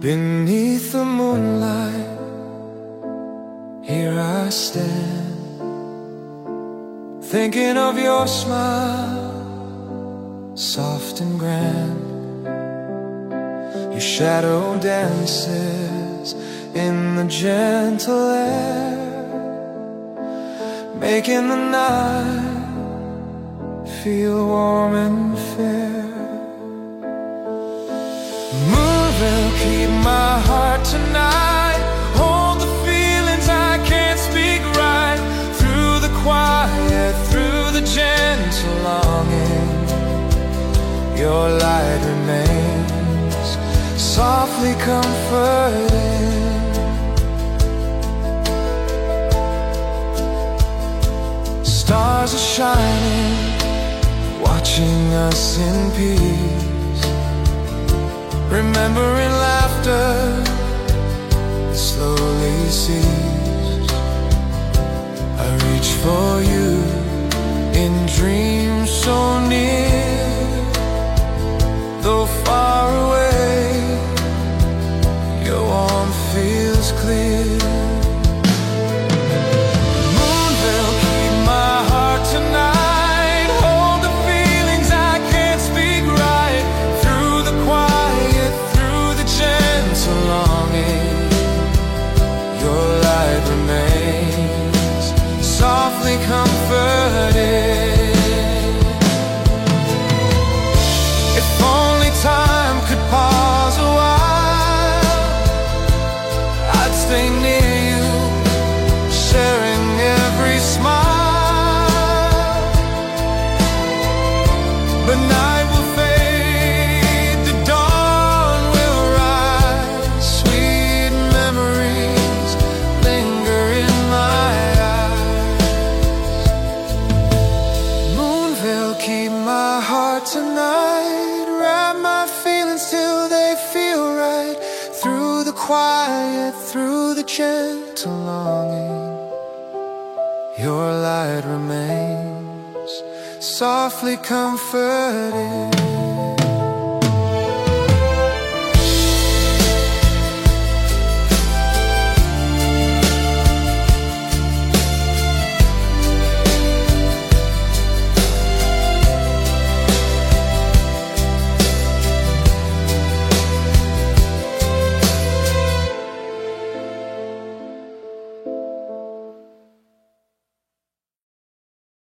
Beneath the moonlight, here I stand, thinking of your smile, soft and grand. Your shadow dances in the gentle air, making the night feel warm and fair. Keep my heart tonight. Hold the feelings I can't speak right. Through the quiet, through the gentle longing, your light remains softly comforting. Stars are shining, watching us in peace. Remembering laughter slowly cease I reach for you in dreams so near Though far away. Your warmth feels clear comfort. Tonight Wrap my feelings till they feel right. Through the quiet, through the gentle longing Your light remains softly comforting